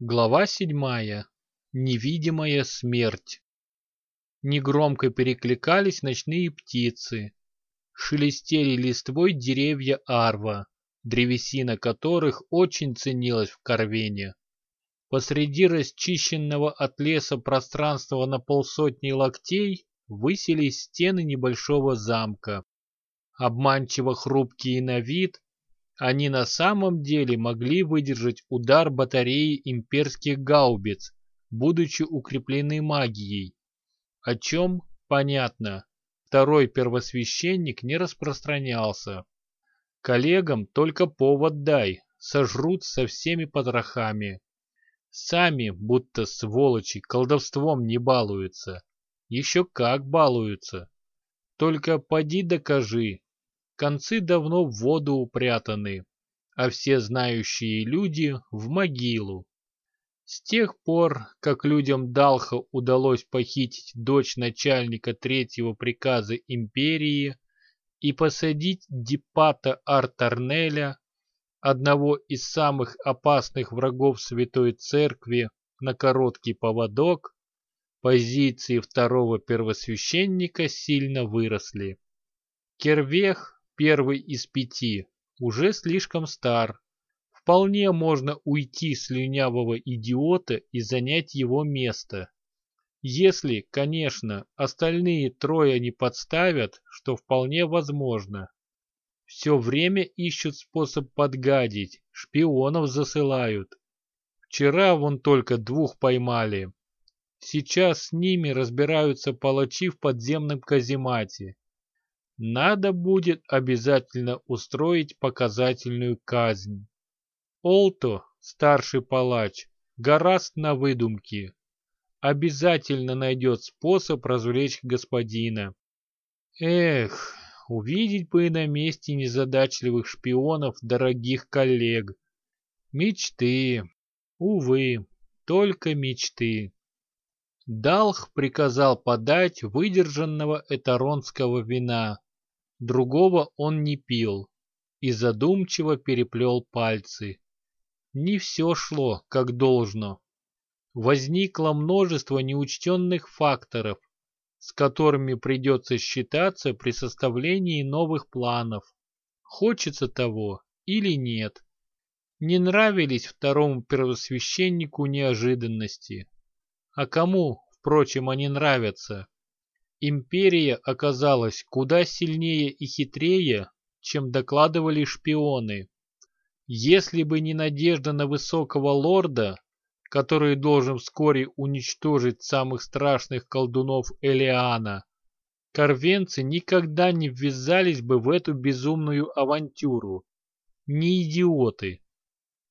Глава седьмая. Невидимая смерть. Негромко перекликались ночные птицы. Шелестели листвой деревья арва, древесина которых очень ценилась в Корвене. Посреди расчищенного от леса пространства на полсотни локтей высились стены небольшого замка. Обманчиво хрупкие на вид, они на самом деле могли выдержать удар батареи имперских гаубиц, будучи укреплены магией. О чем, понятно, второй первосвященник не распространялся. Коллегам только повод дай, сожрут со всеми потрохами. Сами, будто сволочи, колдовством не балуются. Еще как балуются. Только поди докажи, Концы давно в воду упрятаны, а все знающие люди в могилу. С тех пор, как людям Далха удалось похитить дочь начальника третьего приказа империи и посадить Дипата Артарнеля, одного из самых опасных врагов Святой Церкви, на короткий поводок, позиции второго первосвященника сильно выросли. Кервех первый из пяти, уже слишком стар. Вполне можно уйти с слюнявого идиота и занять его место. Если, конечно, остальные трое не подставят, что вполне возможно. Все время ищут способ подгадить, шпионов засылают. Вчера вон только двух поймали. Сейчас с ними разбираются палачи в подземном каземате. Надо будет обязательно устроить показательную казнь. Олто, старший палач, гораст на выдумки. Обязательно найдет способ развлечь господина. Эх, увидеть бы на месте незадачливых шпионов дорогих коллег. Мечты. Увы, только мечты. Далх приказал подать выдержанного этаронского вина, Другого он не пил и задумчиво переплел пальцы. Не все шло, как должно. Возникло множество неучтенных факторов, с которыми придется считаться при составлении новых планов. Хочется того или нет. Не нравились второму первосвященнику неожиданности. А кому, впрочем, они нравятся? Империя оказалась куда сильнее и хитрее, чем докладывали шпионы. Если бы не надежда на высокого лорда, который должен вскоре уничтожить самых страшных колдунов Элиана, корвенцы никогда не ввязались бы в эту безумную авантюру. Не идиоты.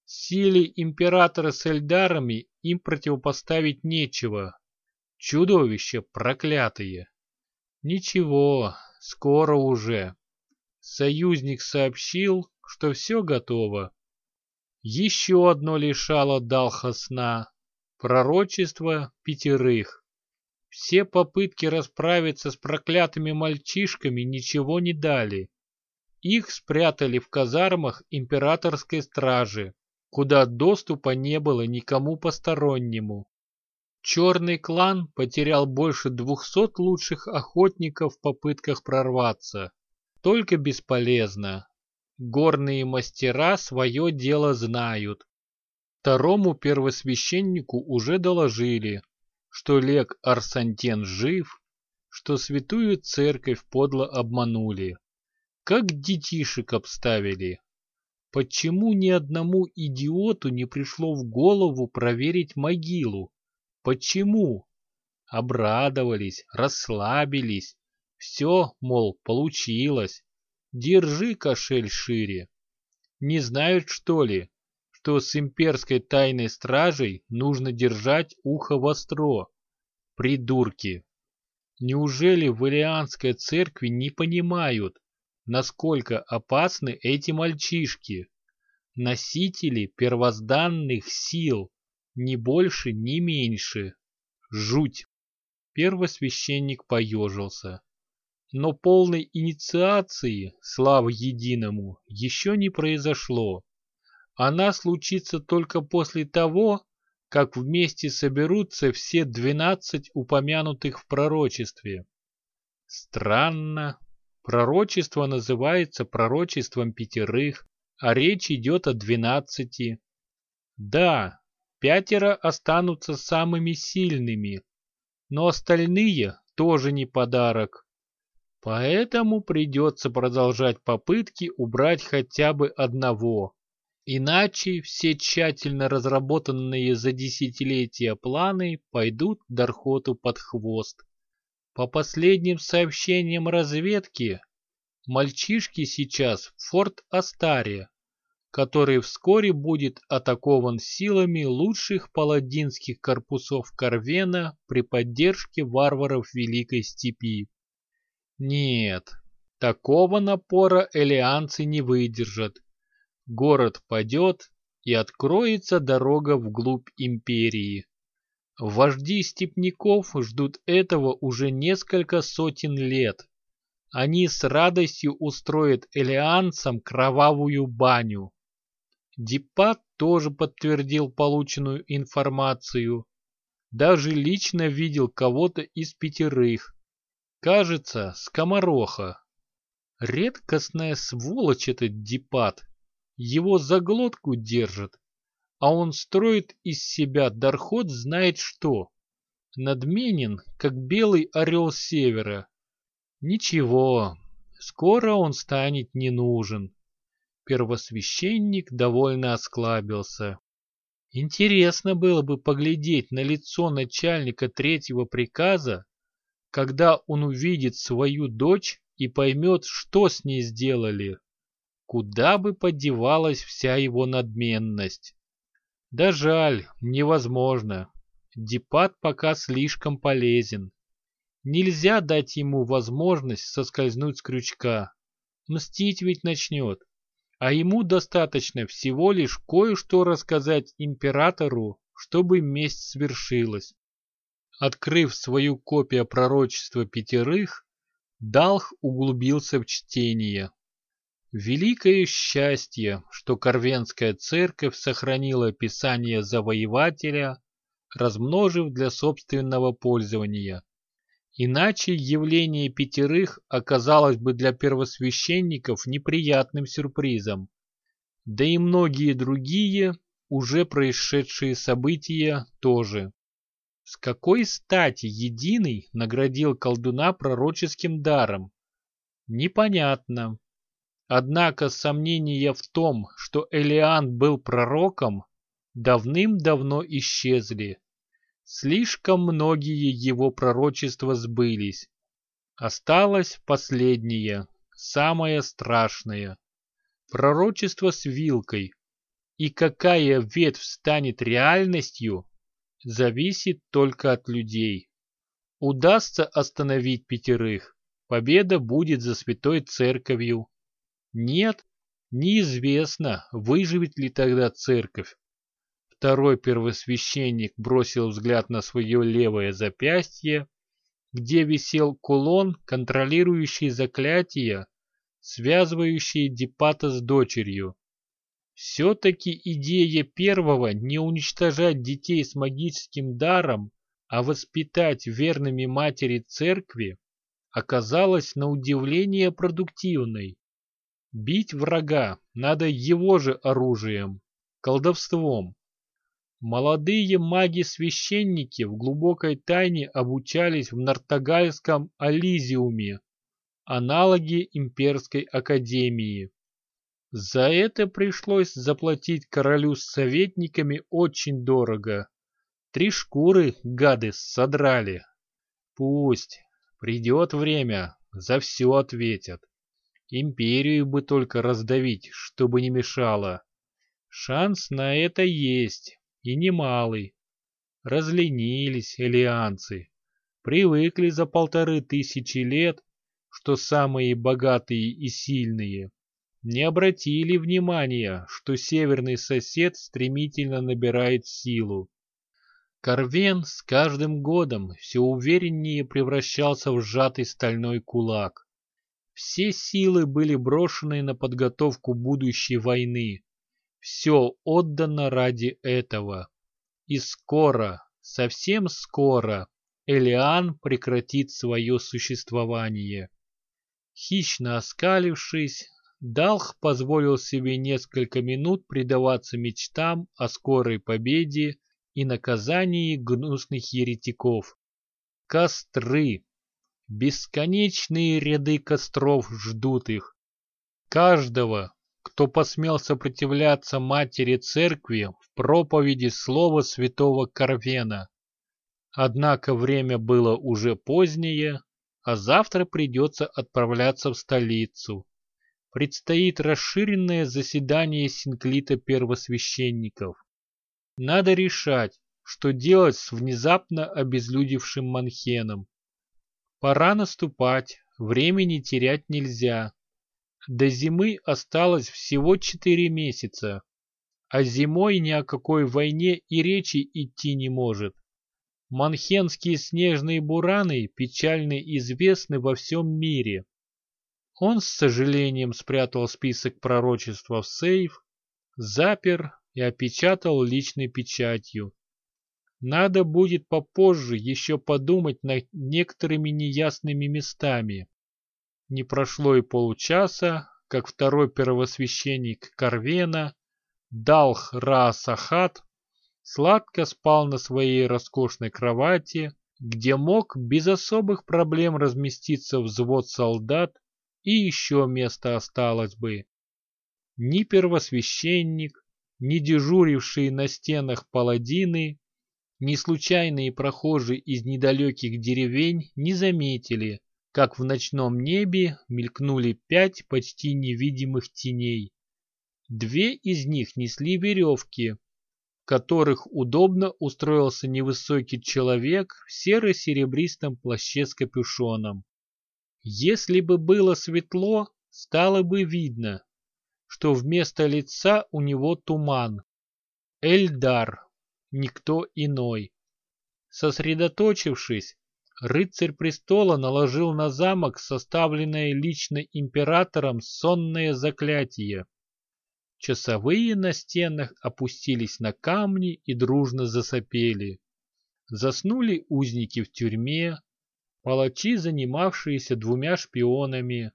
Силе императора с Эльдарами им противопоставить нечего. Чудовища проклятые. Ничего, скоро уже. Союзник сообщил, что все готово. Еще одно лишало Далха сна. Пророчество пятерых. Все попытки расправиться с проклятыми мальчишками ничего не дали. Их спрятали в казармах императорской стражи, куда доступа не было никому постороннему. Черный клан потерял больше двухсот лучших охотников в попытках прорваться. Только бесполезно. Горные мастера свое дело знают. Второму первосвященнику уже доложили, что Лек Арсантен жив, что святую церковь подло обманули. Как детишек обставили. Почему ни одному идиоту не пришло в голову проверить могилу? Почему? Обрадовались, расслабились. Все, мол, получилось. Держи кошель шире. Не знают, что ли, что с имперской тайной стражей нужно держать ухо востро? Придурки! Неужели в Илианской церкви не понимают, насколько опасны эти мальчишки? Носители первозданных сил, ни больше, ни меньше. Жуть. Первосвященник поежился. Но полной инициации, слава единому, еще не произошло. Она случится только после того, как вместе соберутся все двенадцать упомянутых в пророчестве. Странно. Пророчество называется пророчеством пятерых, а речь идет о двенадцати. Да, пятеро останутся самыми сильными, но остальные тоже не подарок. Поэтому придется продолжать попытки убрать хотя бы одного. Иначе все тщательно разработанные за десятилетия планы пойдут Дархоту под хвост. По последним сообщениям разведки, мальчишки сейчас в форт Астария, который вскоре будет атакован силами лучших паладинских корпусов Карвена при поддержке варваров Великой Степи. Нет, такого напора элеанцы не выдержат город падет и откроется дорога вглубь империи. Вожди степняков ждут этого уже несколько сотен лет. Они с радостью устроят элеанцам кровавую баню. Дипат тоже подтвердил полученную информацию. Даже лично видел кого-то из пятерых. Кажется, скомороха. Редкостная сволочь этот Дипат. Его за глотку держат, а он строит из себя Дархот знает что. Надменен, как белый орел севера. Ничего, скоро он станет не нужен. Первосвященник довольно осклабился. Интересно было бы поглядеть на лицо начальника третьего приказа, когда он увидит свою дочь и поймет, что с ней сделали. Куда бы подевалась вся его надменность? Да жаль, невозможно. Дипат пока слишком полезен. Нельзя дать ему возможность соскользнуть с крючка. Мстить ведь начнет. А ему достаточно всего лишь кое-что рассказать императору, чтобы месть свершилась. Открыв свою копию пророчества пятерых, Далх углубился в чтение. Великое счастье, что Корвенская церковь сохранила Писание завоевателя, размножив для собственного пользования. Иначе явление пятерых оказалось бы для первосвященников неприятным сюрпризом. Да и многие другие, уже происшедшие события, тоже. С какой стати Единый наградил колдуна пророческим даром? Непонятно. Однако сомнения в том, что Элиан был пророком, давным-давно исчезли. Слишком многие его пророчества сбылись. Осталось последнее, самое страшное. Пророчество с вилкой. И какая ветвь станет реальностью, зависит только от людей. Удастся остановить пятерых, победа будет за святой церковью, нет, неизвестно, выживет ли тогда церковь. Второй первосвященник бросил взгляд на свое левое запястье, где висел кулон, контролирующий заклятия, связывающие Дипата с дочерью. Все-таки идея первого не уничтожать детей с магическим даром, а воспитать верными матери церкви, оказалась на удивление продуктивной. Бить врага надо его же оружием, колдовством. Молодые маги-священники в глубокой тайне обучались в Нартагальском Ализиуме, аналоге имперской академии. За это пришлось заплатить королю с советниками очень дорого. Три шкуры гады содрали. Пусть, придет время, за все ответят. Империю бы только раздавить, чтобы не мешало. Шанс на это есть, и немалый. Разленились элианцы, привыкли за полторы тысячи лет, что самые богатые и сильные, не обратили внимания, что северный сосед стремительно набирает силу. Корвен с каждым годом все увереннее превращался в сжатый стальной кулак. Все силы были брошены на подготовку будущей войны. Все отдано ради этого. и скоро, совсем скоро, Элиан прекратит свое существование. Хищно оскалившись, Далх позволил себе несколько минут предаваться мечтам о скорой победе и наказании гнусных еретиков. Костры. Бесконечные ряды костров ждут их. Каждого, кто посмел сопротивляться матери церкви в проповеди слова святого Карвена. Однако время было уже позднее, а завтра придется отправляться в столицу. Предстоит расширенное заседание синклита первосвященников. Надо решать, что делать с внезапно обезлюдевшим Манхеном. Пора наступать, времени терять нельзя. До зимы осталось всего четыре месяца, а зимой ни о какой войне и речи идти не может. Манхенские снежные бураны печально известны во всем мире. Он с сожалением спрятал список пророчества в сейф, запер и опечатал личной печатью. Надо будет попозже еще подумать над некоторыми неясными местами. Не прошло и получаса, как второй первосвященник Карвена, Далх Ра-Сахат, сладко спал на своей роскошной кровати, где мог без особых проблем разместиться взвод солдат и еще место осталось бы. Ни первосвященник, ни дежурившие на стенах паладины, ни случайные прохожие из недалеких деревень не заметили, как в ночном небе мелькнули пять почти невидимых теней. Две из них несли веревки, которых удобно устроился невысокий человек в серо-серебристом плаще с капюшоном. Если бы было светло, стало бы видно, что вместо лица у него туман. Эльдар, никто иной. Сосредоточившись, рыцарь престола наложил на замок составленное лично императором сонное заклятие. Часовые на стенах опустились на камни и дружно засопели. Заснули узники в тюрьме, палачи, занимавшиеся двумя шпионами.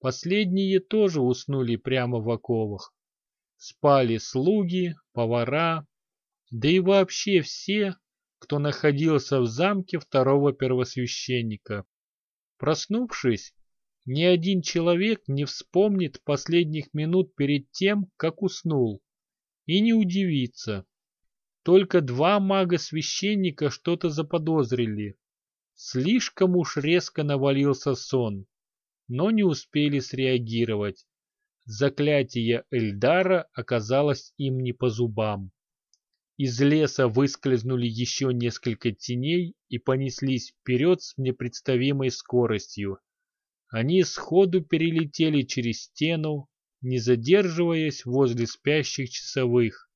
Последние тоже уснули прямо в оковах. Спали слуги, повара, да и вообще все, кто находился в замке второго первосвященника. Проснувшись, ни один человек не вспомнит последних минут перед тем, как уснул, и не удивится. Только два мага-священника что-то заподозрили. Слишком уж резко навалился сон, но не успели среагировать. Заклятие Эльдара оказалось им не по зубам. Из леса выскользнули еще несколько теней и понеслись вперед с непредставимой скоростью. Они сходу перелетели через стену, не задерживаясь возле спящих часовых.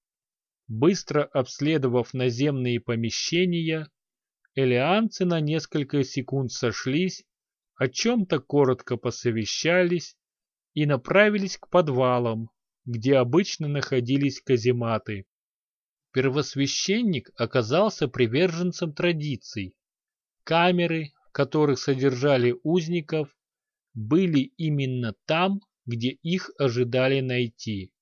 Быстро обследовав наземные помещения, элеанцы на несколько секунд сошлись, о чем-то коротко посовещались и направились к подвалам, где обычно находились казематы. Первосвященник оказался приверженцем традиций. Камеры, в которых содержали узников, были именно там, где их ожидали найти.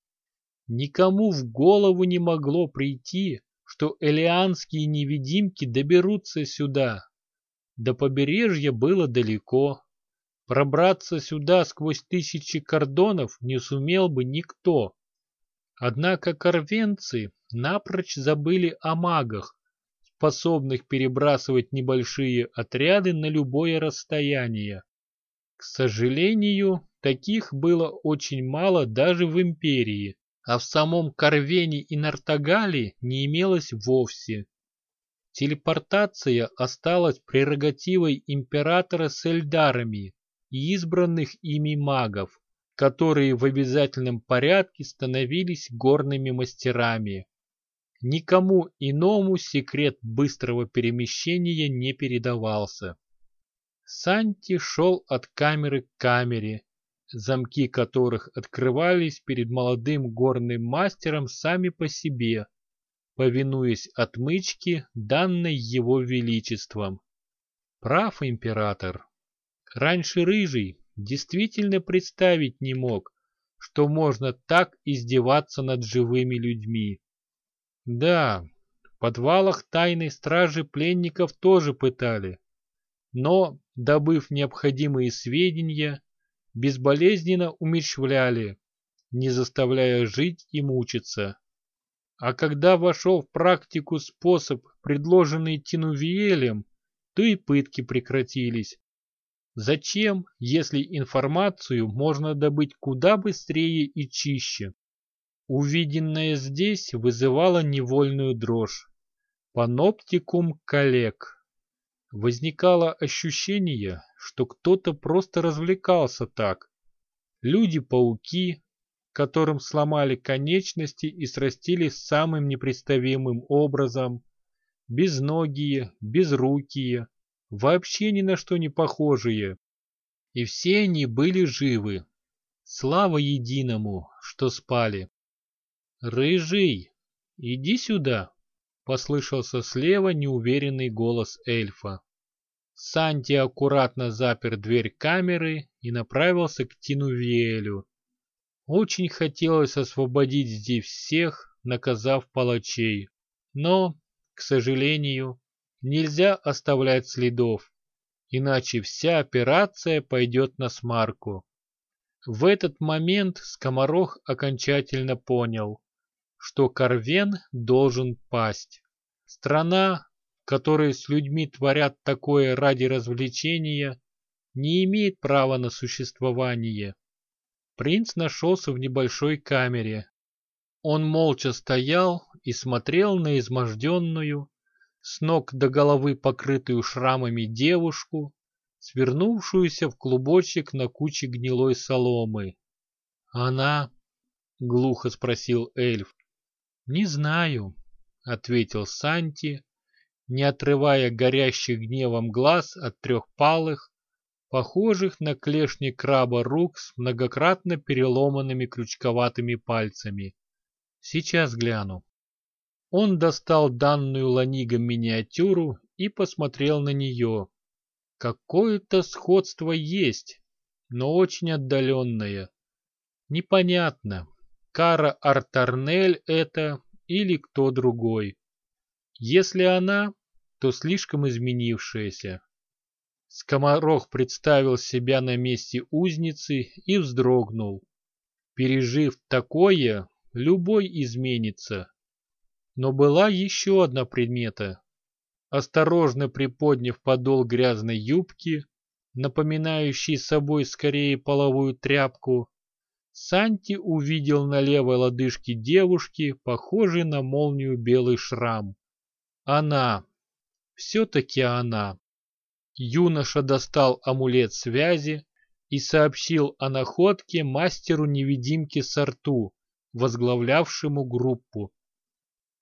Никому в голову не могло прийти, что элианские невидимки доберутся сюда. До побережья было далеко. Пробраться сюда сквозь тысячи кордонов не сумел бы никто. Однако корвенцы напрочь забыли о магах, способных перебрасывать небольшие отряды на любое расстояние. К сожалению, таких было очень мало даже в империи, а в самом Карвене и Нартагале не имелось вовсе. Телепортация осталась прерогативой императора с эльдарами и избранных ими магов, которые в обязательном порядке становились горными мастерами. Никому иному секрет быстрого перемещения не передавался. Санти шел от камеры к камере, замки которых открывались перед молодым горным мастером сами по себе, повинуясь отмычке, данной его величеством. Прав император. Раньше Рыжий действительно представить не мог, что можно так издеваться над живыми людьми. Да, в подвалах тайной стражи пленников тоже пытали, но, добыв необходимые сведения, безболезненно умерщвляли, не заставляя жить и мучиться. А когда вошел в практику способ, предложенный Тинувиелем, то и пытки прекратились. Зачем, если информацию можно добыть куда быстрее и чище? Увиденное здесь вызывало невольную дрожь. Паноптикум коллег. Возникало ощущение, что кто-то просто развлекался так. Люди-пауки, которым сломали конечности и срастили самым непредставимым образом, безногие, безрукие, вообще ни на что не похожие. И все они были живы. Слава единому, что спали. «Рыжий, иди сюда!» — послышался слева неуверенный голос эльфа. Санти аккуратно запер дверь камеры и направился к Тинувиэлю. Очень хотелось освободить здесь всех, наказав палачей. Но, к сожалению, нельзя оставлять следов, иначе вся операция пойдет на смарку. В этот момент скоморох окончательно понял, что Карвен должен пасть. Страна, в которой с людьми творят такое ради развлечения, не имеет права на существование. Принц нашелся в небольшой камере. Он молча стоял и смотрел на изможденную, с ног до головы покрытую шрамами девушку, свернувшуюся в клубочек на куче гнилой соломы. «Она?» — глухо спросил эльф. «Не знаю», — ответил Санти, не отрывая горящих гневом глаз от трехпалых, похожих на клешни краба рук с многократно переломанными крючковатыми пальцами. Сейчас гляну. Он достал данную Ланигом миниатюру и посмотрел на нее. Какое-то сходство есть, но очень отдаленное. Непонятно, Кара Артарнель это или кто другой. Если она, то слишком изменившаяся. Скоморох представил себя на месте узницы и вздрогнул. Пережив такое, любой изменится. Но была еще одна предмета. Осторожно приподняв подол грязной юбки, напоминающей собой скорее половую тряпку, Санти увидел на левой лодыжке девушки, похожий на молнию белый шрам. Она. Все-таки она. Юноша достал амулет связи и сообщил о находке мастеру-невидимке Сарту, возглавлявшему группу.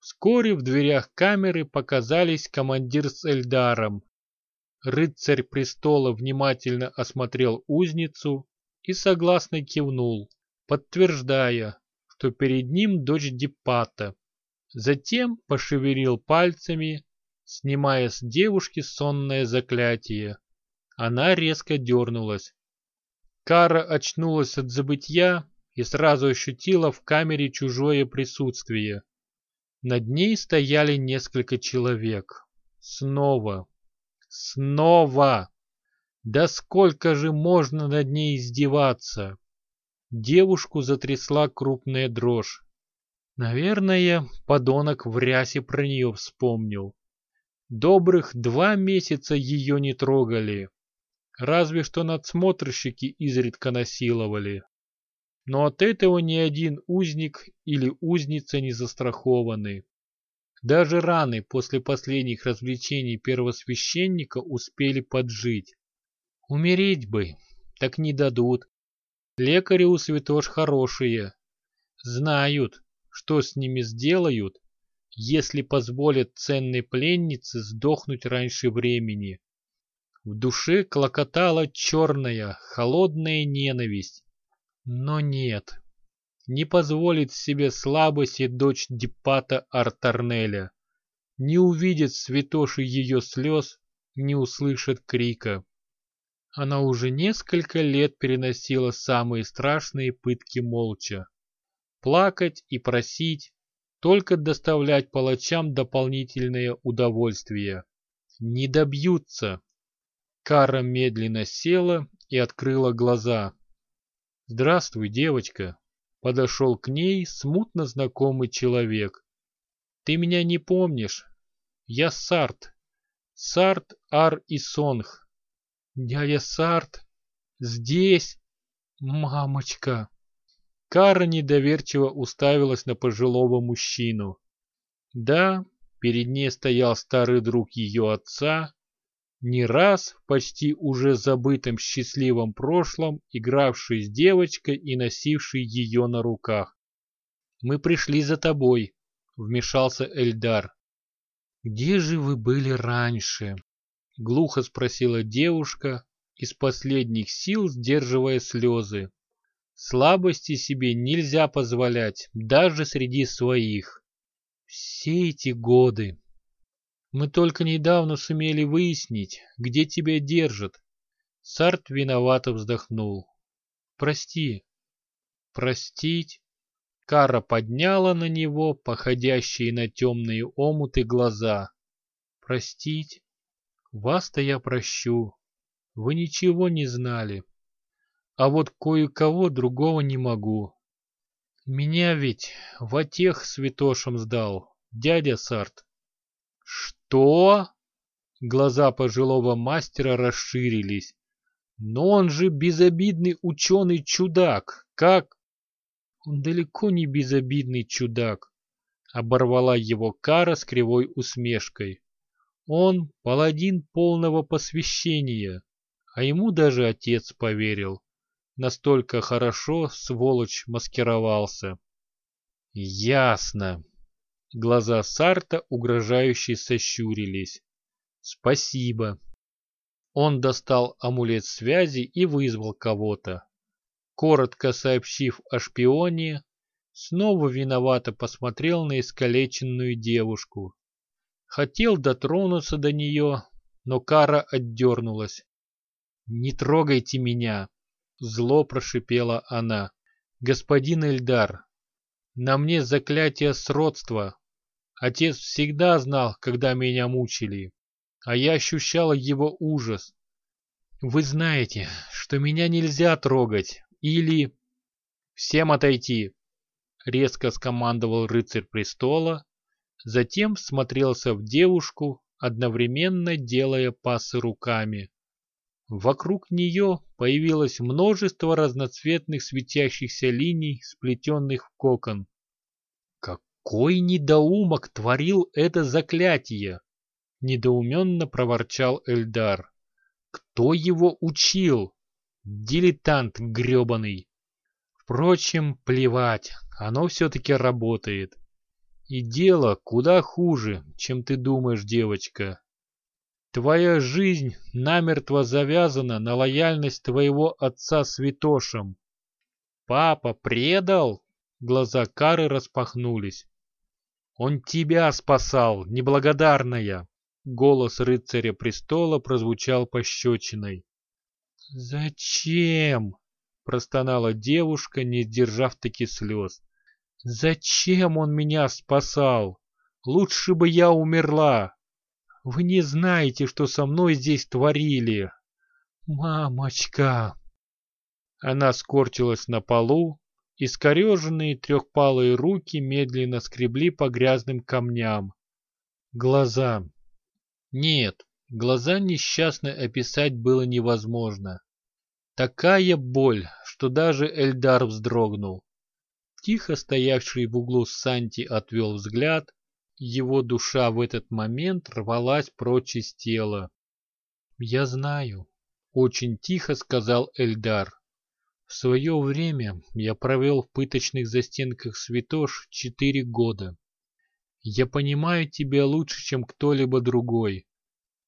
Вскоре в дверях камеры показались командир с Эльдаром. Рыцарь престола внимательно осмотрел узницу и согласно кивнул, подтверждая, что перед ним дочь Дипата. Затем пошевелил пальцами, снимая с девушки сонное заклятие. Она резко дернулась. Кара очнулась от забытья и сразу ощутила в камере чужое присутствие. Над ней стояли несколько человек. Снова. Снова! Да сколько же можно над ней издеваться? Девушку затрясла крупная дрожь. Наверное, подонок в рясе про нее вспомнил. Добрых два месяца ее не трогали. Разве что надсмотрщики изредка насиловали. Но от этого ни один узник или узница не застрахованы. Даже раны после последних развлечений первосвященника успели поджить. Умереть бы, так не дадут. Лекари у святош хорошие. Знают, что с ними сделают, если позволят ценной пленнице сдохнуть раньше времени. В душе клокотала черная, холодная ненависть. Но нет, не позволит себе слабости дочь Дипата Артарнеля, не увидит святоши ее слез, не услышит крика. Она уже несколько лет переносила самые страшные пытки молча. Плакать и просить, только доставлять палачам дополнительное удовольствие. Не добьются. Кара медленно села и открыла глаза. «Здравствуй, девочка!» Подошел к ней смутно знакомый человек. «Ты меня не помнишь? Я Сарт. Сарт Ар и Сонг. Дядя Сарт? Здесь? Мамочка!» Кара недоверчиво уставилась на пожилого мужчину. Да, перед ней стоял старый друг ее отца, не раз в почти уже забытом счастливом прошлом игравший с девочкой и носивший ее на руках. «Мы пришли за тобой», — вмешался Эльдар. «Где же вы были раньше?» — глухо спросила девушка, из последних сил сдерживая слезы. Слабости себе нельзя позволять, даже среди своих. Все эти годы. Мы только недавно сумели выяснить, где тебя держат. Сарт виновато вздохнул. Прости. Простить? Кара подняла на него походящие на темные омуты глаза. Простить? Вас-то я прощу. Вы ничего не знали а вот кое-кого другого не могу. Меня ведь в отех святошем сдал дядя Сарт. Что? Глаза пожилого мастера расширились. Но он же безобидный ученый-чудак. Как? Он далеко не безобидный чудак. Оборвала его кара с кривой усмешкой. Он паладин полного посвящения, а ему даже отец поверил. Настолько хорошо сволочь маскировался. Ясно. Глаза Сарта угрожающе сощурились. Спасибо. Он достал амулет связи и вызвал кого-то. Коротко сообщив о шпионе, снова виновато посмотрел на искалеченную девушку. Хотел дотронуться до нее, но Кара отдернулась. «Не трогайте меня!» Зло прошипела она. «Господин Эльдар, на мне заклятие сродства. Отец всегда знал, когда меня мучили, а я ощущала его ужас. Вы знаете, что меня нельзя трогать, или... Всем отойти!» Резко скомандовал рыцарь престола, затем смотрелся в девушку, одновременно делая пасы руками. Вокруг нее появилось множество разноцветных светящихся линий, сплетенных в кокон. «Какой недоумок творил это заклятие!» — недоуменно проворчал Эльдар. «Кто его учил? Дилетант гребаный!» Впрочем, плевать, оно все-таки работает. И дело куда хуже, чем ты думаешь, девочка. Твоя жизнь намертво завязана на лояльность твоего отца святошам. Папа предал? Глаза Кары распахнулись. Он тебя спасал, неблагодарная. Голос рыцаря престола прозвучал пощечиной. «Зачем?» — простонала девушка, не сдержав таки слез. «Зачем он меня спасал? Лучше бы я умерла!» Вы не знаете, что со мной здесь творили. Мамочка!» Она скорчилась на полу, искореженные трехпалые руки медленно скребли по грязным камням. Глаза. Нет, глаза несчастно описать было невозможно. Такая боль, что даже Эльдар вздрогнул. Тихо стоявший в углу Санти отвел взгляд, его душа в этот момент рвалась прочь из тела. «Я знаю», — очень тихо сказал Эльдар. «В свое время я провел в пыточных застенках святош четыре года. Я понимаю тебя лучше, чем кто-либо другой.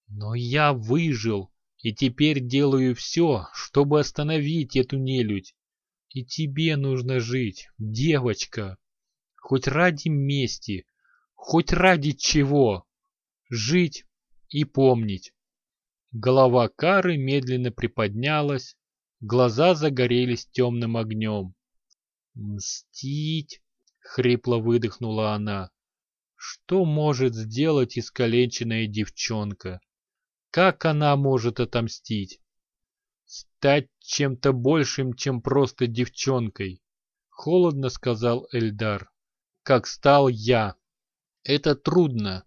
Но я выжил и теперь делаю все, чтобы остановить эту нелюдь. И тебе нужно жить, девочка. Хоть ради мести, хоть ради чего. Жить и помнить. Голова Кары медленно приподнялась, глаза загорелись темным огнем. «Мстить!» — хрипло выдохнула она. «Что может сделать искалеченная девчонка? Как она может отомстить?» «Стать чем-то большим, чем просто девчонкой», — холодно сказал Эльдар. «Как стал я. Это трудно,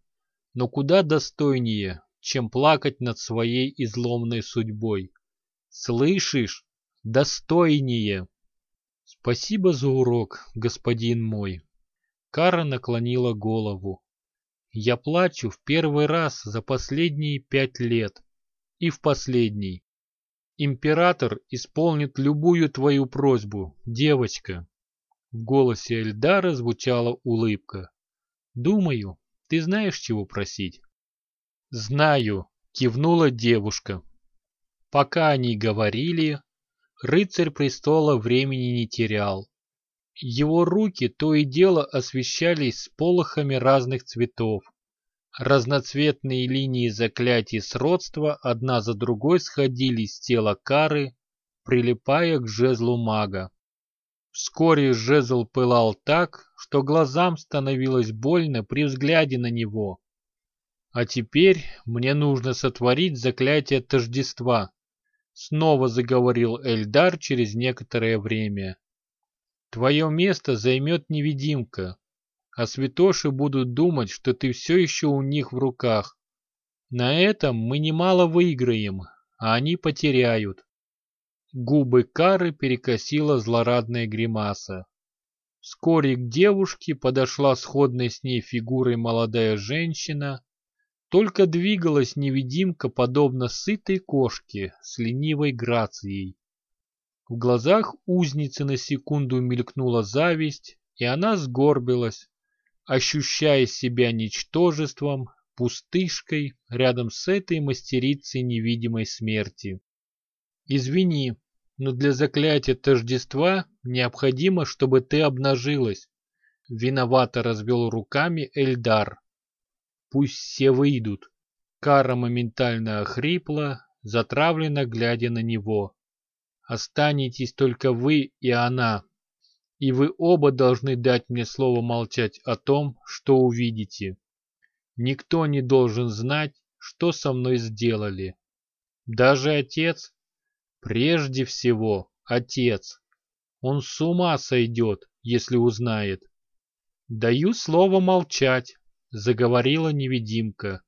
но куда достойнее, чем плакать над своей изломной судьбой. Слышишь? Достойнее!» «Спасибо за урок, господин мой!» Кара наклонила голову. «Я плачу в первый раз за последние пять лет. И в последний. Император исполнит любую твою просьбу, девочка!» В голосе Эльдара звучала улыбка. «Думаю, ты знаешь, чего просить?» «Знаю», — кивнула девушка. Пока они говорили, рыцарь престола времени не терял. Его руки то и дело освещались сполохами разных цветов. Разноцветные линии заклятий сродства одна за другой сходили с тела Кары, прилипая к жезлу мага. Вскоре жезл пылал так, что глазам становилось больно при взгляде на него. А теперь мне нужно сотворить заклятие тождества. Снова заговорил Эльдар через некоторое время. Твое место займет невидимка, а святоши будут думать, что ты все еще у них в руках. На этом мы немало выиграем, а они потеряют. Губы Кары перекосила злорадная гримаса. Вскоре к девушке подошла сходная с ней фигурой молодая женщина, только двигалась невидимка, подобно сытой кошке с ленивой грацией. В глазах узницы на секунду мелькнула зависть, и она сгорбилась, ощущая себя ничтожеством, пустышкой рядом с этой мастерицей невидимой смерти. «Извини, но для заклятия тождества необходимо, чтобы ты обнажилась», — виновато развел руками Эльдар. Пусть все выйдут. Кара моментально охрипла, затравленно глядя на него. Останетесь только вы и она. И вы оба должны дать мне слово молчать о том, что увидите. Никто не должен знать, что со мной сделали. Даже отец? Прежде всего, отец. Он с ума сойдет, если узнает. Даю слово молчать, заговорила невидимка.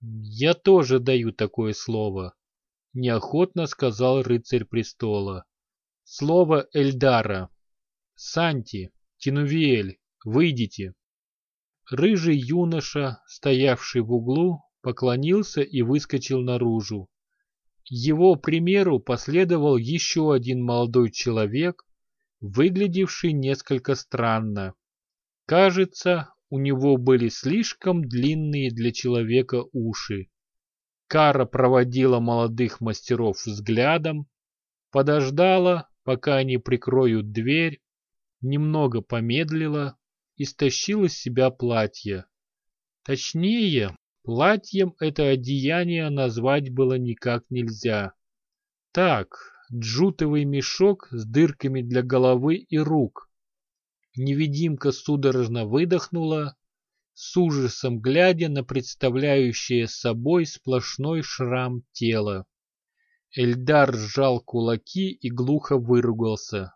«Я тоже даю такое слово», — неохотно сказал рыцарь престола. «Слово Эльдара. Санти, Тинувиэль, выйдите». Рыжий юноша, стоявший в углу, поклонился и выскочил наружу. Его примеру последовал еще один молодой человек, выглядевший несколько странно. Кажется, у него были слишком длинные для человека уши. Кара проводила молодых мастеров взглядом, подождала, пока они прикроют дверь, немного помедлила и стащила с себя платье. Точнее, платьем это одеяние назвать было никак нельзя. Так, джутовый мешок с дырками для головы и рук, Невидимка судорожно выдохнула, с ужасом глядя на представляющее собой сплошной шрам тела. Эльдар сжал кулаки и глухо выругался.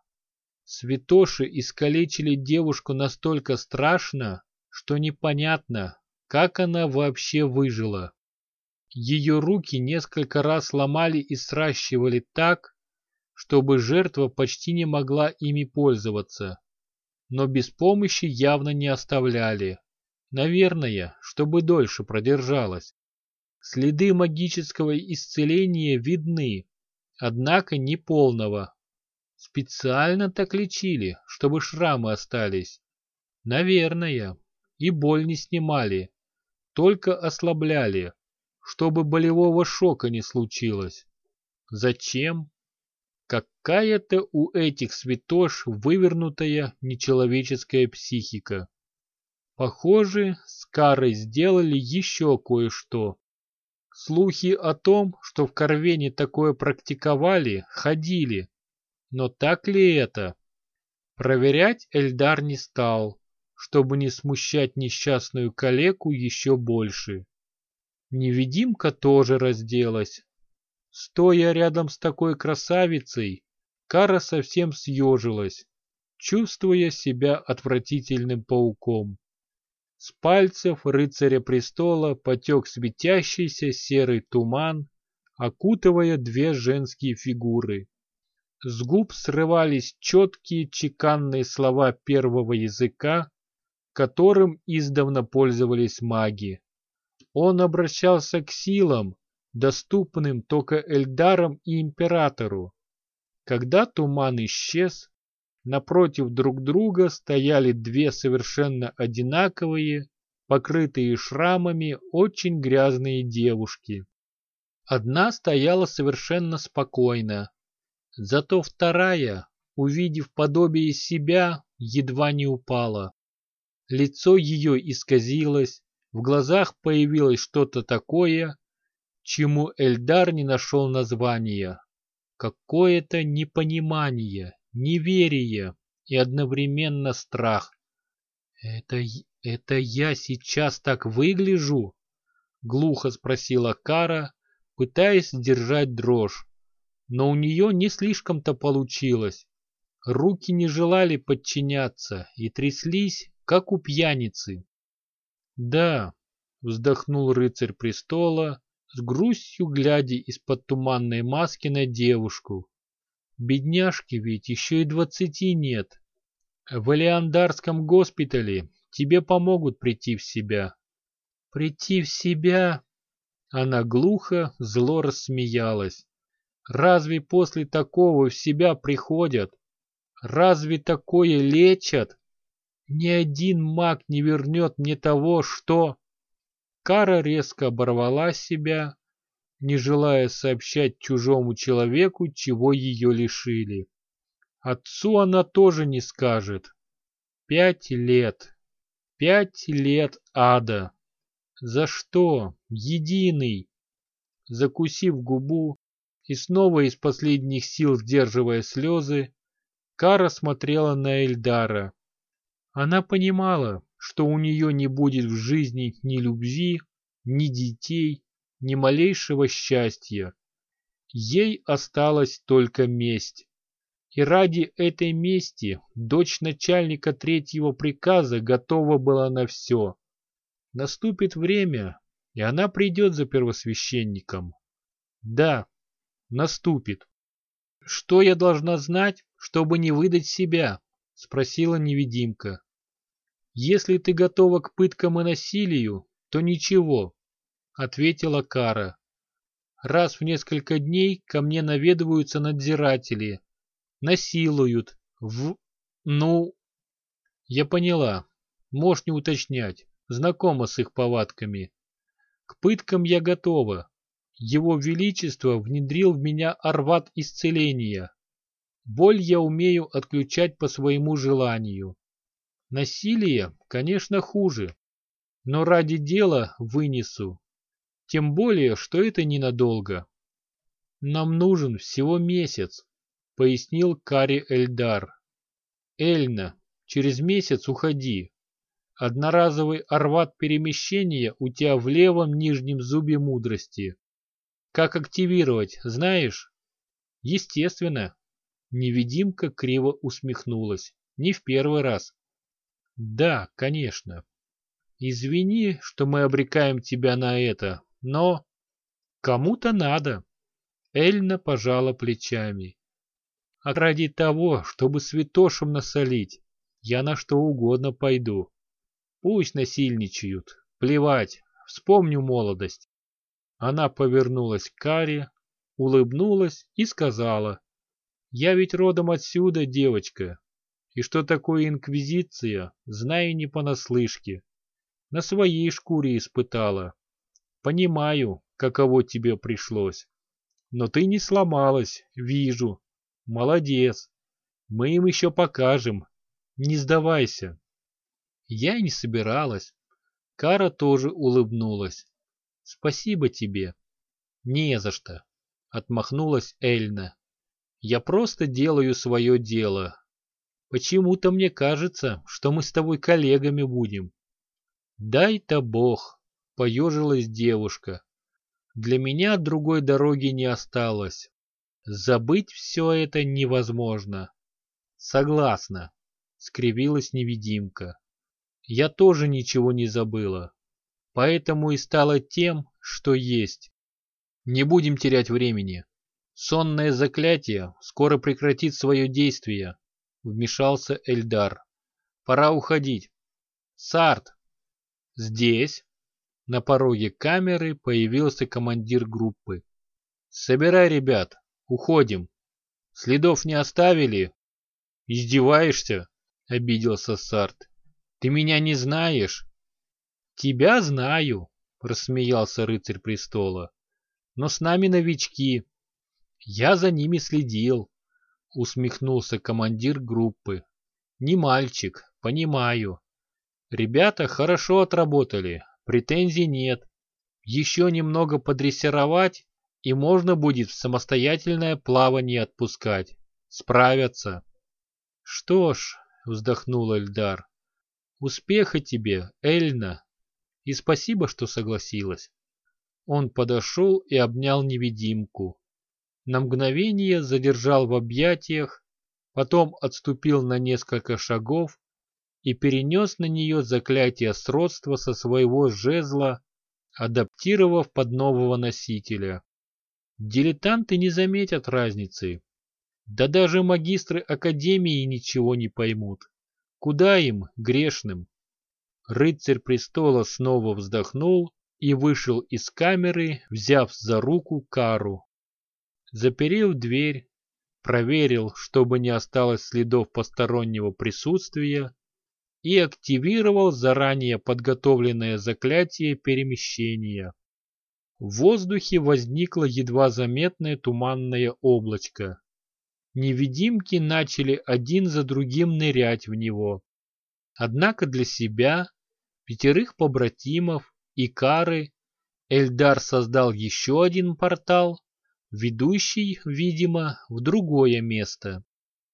Святоши искалечили девушку настолько страшно, что непонятно, как она вообще выжила. Ее руки несколько раз ломали и сращивали так, чтобы жертва почти не могла ими пользоваться но без помощи явно не оставляли. Наверное, чтобы дольше продержалась. Следы магического исцеления видны, однако не полного. Специально так лечили, чтобы шрамы остались. Наверное, и боль не снимали, только ослабляли, чтобы болевого шока не случилось. Зачем? Какая-то у этих святош вывернутая нечеловеческая психика. Похоже, с Карой сделали еще кое-что. Слухи о том, что в Корвене такое практиковали, ходили. Но так ли это? Проверять Эльдар не стал, чтобы не смущать несчастную калеку еще больше. Невидимка тоже разделась. Стоя рядом с такой красавицей, Кара совсем съежилась, чувствуя себя отвратительным пауком. С пальцев рыцаря престола потек светящийся серый туман, окутывая две женские фигуры. С губ срывались четкие чеканные слова первого языка, которым издавна пользовались маги. Он обращался к силам, доступным только Эльдарам и Императору. Когда туман исчез, Напротив друг друга стояли две совершенно одинаковые, покрытые шрамами, очень грязные девушки. Одна стояла совершенно спокойно, зато вторая, увидев подобие себя, едва не упала. Лицо ее исказилось, в глазах появилось что-то такое, чему Эльдар не нашел названия. Какое-то непонимание, неверие и одновременно страх. «Это, это я сейчас так выгляжу?» — глухо спросила Кара, пытаясь сдержать дрожь. Но у нее не слишком-то получилось. Руки не желали подчиняться и тряслись, как у пьяницы. «Да», — вздохнул рыцарь престола, с грустью глядя из-под туманной маски на девушку, Бедняжки ведь еще и двадцати нет. В Элеандарском госпитале тебе помогут прийти в себя. Прийти в себя? Она глухо, зло рассмеялась. Разве после такого в себя приходят? Разве такое лечат? Ни один маг не вернет мне того, что... Кара резко оборвала себя, не желая сообщать чужому человеку, чего ее лишили. Отцу она тоже не скажет. Пять лет. Пять лет ада. За что? Единый. Закусив губу и снова из последних сил сдерживая слезы, Кара смотрела на Эльдара. Она понимала, что у нее не будет в жизни ни любви, ни детей, ни малейшего счастья. Ей осталась только месть. И ради этой мести дочь начальника третьего приказа готова была на все. Наступит время, и она придет за первосвященником. Да, наступит. Что я должна знать, чтобы не выдать себя? Спросила невидимка. Если ты готова к пыткам и насилию, то ничего, ответила Кара. Раз в несколько дней ко мне наведываются надзиратели. Насилуют. В... Ну... Я поняла. Можешь не уточнять. Знакома с их повадками. К пыткам я готова. Его Величество внедрил в меня арват исцеления. Боль я умею отключать по своему желанию. Насилие, конечно, хуже, но ради дела вынесу. Тем более, что это ненадолго. Нам нужен всего месяц, пояснил Кари Эльдар. Эльна, через месяц уходи. Одноразовый арват перемещения у тебя в левом нижнем зубе мудрости. Как активировать, знаешь? Естественно. Невидимка криво усмехнулась. Не в первый раз. Да, конечно. Извини, что мы обрекаем тебя на это, но кому-то надо. Эльна пожала плечами. А ради того, чтобы святошем насолить, я на что угодно пойду. Пусть насильничают, плевать, вспомню молодость. Она повернулась к Каре, улыбнулась и сказала, «Я ведь родом отсюда, девочка, и что такое инквизиция, знаю не понаслышке. На своей шкуре испытала. Понимаю, каково тебе пришлось. Но ты не сломалась, вижу. Молодец. Мы им еще покажем. Не сдавайся. Я не собиралась. Кара тоже улыбнулась. Спасибо тебе. Не за что. Отмахнулась Эльна. Я просто делаю свое дело. Почему-то мне кажется, что мы с тобой коллегами будем. Дай-то бог, поежилась девушка. Для меня другой дороги не осталось. Забыть все это невозможно. Согласна, скривилась невидимка. Я тоже ничего не забыла. Поэтому и стала тем, что есть. Не будем терять времени. Сонное заклятие скоро прекратит свое действие, вмешался Эльдар. Пора уходить. Сарт! Здесь! На пороге камеры появился командир группы. Собирай ребят, уходим. Следов не оставили? Издеваешься? Обиделся Сарт. Ты меня не знаешь? Тебя знаю, рассмеялся рыцарь престола. Но с нами новички. Я за ними следил, усмехнулся командир группы. Не мальчик, понимаю. Ребята хорошо отработали, претензий нет. Еще немного подрессировать, и можно будет в самостоятельное плавание отпускать. Справятся. Что ж, вздохнул Эльдар, успеха тебе, Эльна, и спасибо, что согласилась. Он подошел и обнял невидимку. На мгновение задержал в объятиях, потом отступил на несколько шагов и перенес на нее заклятие сродства со своего жезла, адаптировав под нового носителя. Дилетанты не заметят разницы. Да даже магистры Академии ничего не поймут. Куда им, грешным? Рыцарь престола снова вздохнул и вышел из камеры, взяв за руку Кару. Заперев дверь, проверил, чтобы не осталось следов постороннего присутствия, и активировал заранее подготовленное заклятие перемещения. В воздухе возникло едва заметное туманное облачко. Невидимки начали один за другим нырять в него. Однако для себя, пятерых побратимов и Кары Эльдар создал еще один портал, ведущий, видимо, в другое место.